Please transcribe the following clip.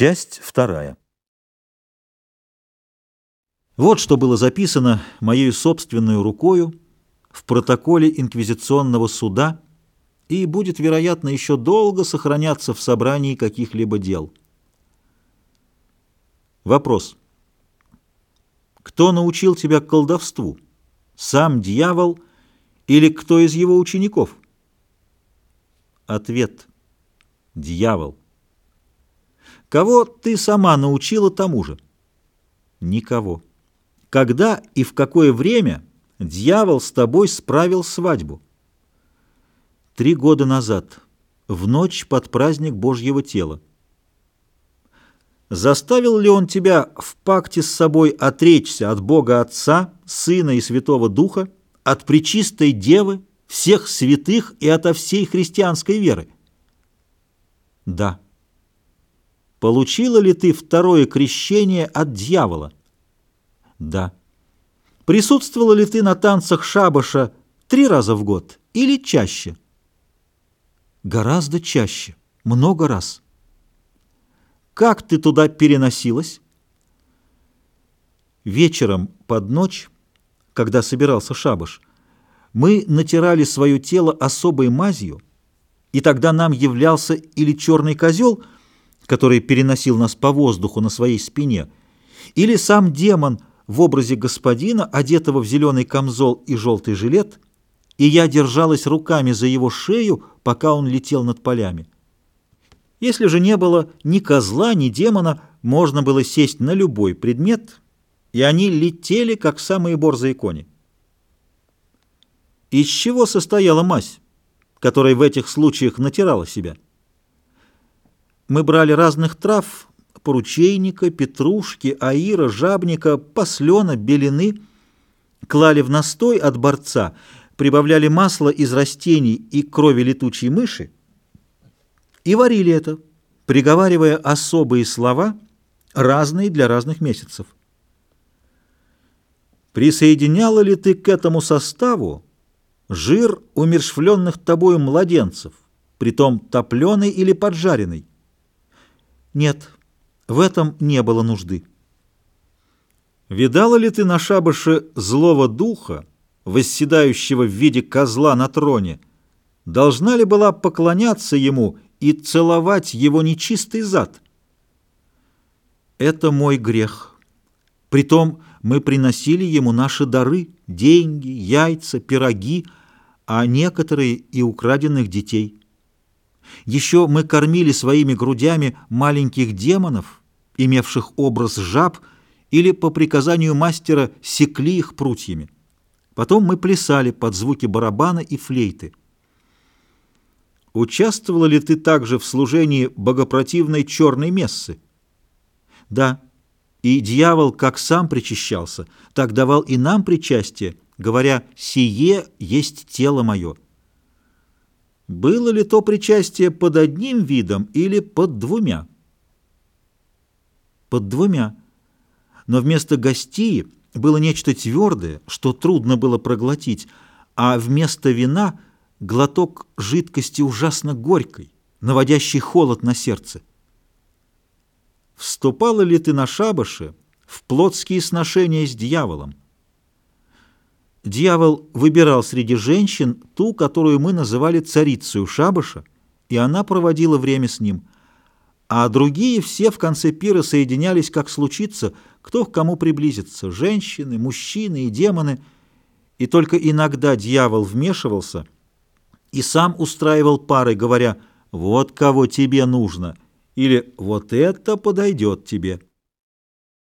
Часть вторая. Вот что было записано моей собственной рукою в протоколе инквизиционного суда и будет, вероятно, еще долго сохраняться в собрании каких-либо дел. Вопрос. Кто научил тебя колдовству? Сам дьявол или кто из его учеников? Ответ. Дьявол. Кого ты сама научила тому же? Никого. Когда и в какое время дьявол с тобой справил свадьбу? Три года назад, в ночь под праздник Божьего тела. Заставил ли он тебя в пакте с собой отречься от Бога Отца, Сына и Святого Духа, от Пречистой Девы, всех святых и ото всей христианской веры? Да. Получила ли ты второе крещение от дьявола? Да. Присутствовала ли ты на танцах шабаша три раза в год или чаще? Гораздо чаще, много раз. Как ты туда переносилась? Вечером под ночь, когда собирался шабаш, мы натирали свое тело особой мазью, и тогда нам являлся или черный козел – который переносил нас по воздуху на своей спине, или сам демон в образе господина, одетого в зеленый камзол и желтый жилет, и я держалась руками за его шею, пока он летел над полями. Если же не было ни козла, ни демона, можно было сесть на любой предмет, и они летели, как самые борзые кони. Из чего состояла мазь, которая в этих случаях натирала себя? Мы брали разных трав, поручейника, петрушки, аира, жабника, послена, белины, клали в настой от борца, прибавляли масло из растений и крови летучей мыши и варили это, приговаривая особые слова, разные для разных месяцев. Присоединяла ли ты к этому составу жир умершвленных тобою младенцев, притом топленый или поджаренный? Нет, в этом не было нужды. Видала ли ты на шабаше злого духа, восседающего в виде козла на троне? Должна ли была поклоняться ему и целовать его нечистый зад? Это мой грех. Притом мы приносили ему наши дары, деньги, яйца, пироги, а некоторые и украденных детей. Еще мы кормили своими грудями маленьких демонов, имевших образ жаб, или по приказанию мастера секли их прутьями. Потом мы плясали под звуки барабана и флейты. Участвовала ли ты также в служении богопротивной черной мессы? Да. И дьявол, как сам причащался, так давал и нам причастие, говоря «сие есть тело мое». Было ли то причастие под одним видом или под двумя? Под двумя. Но вместо гостии было нечто твердое, что трудно было проглотить, а вместо вина глоток жидкости ужасно горькой, наводящий холод на сердце. Вступала ли ты на шабаше в плотские сношения с дьяволом? Дьявол выбирал среди женщин ту, которую мы называли царицей шабаша, и она проводила время с ним. А другие все в конце пира соединялись, как случится, кто к кому приблизится, женщины, мужчины и демоны, и только иногда дьявол вмешивался и сам устраивал пары, говоря «вот кого тебе нужно» или «вот это подойдет тебе».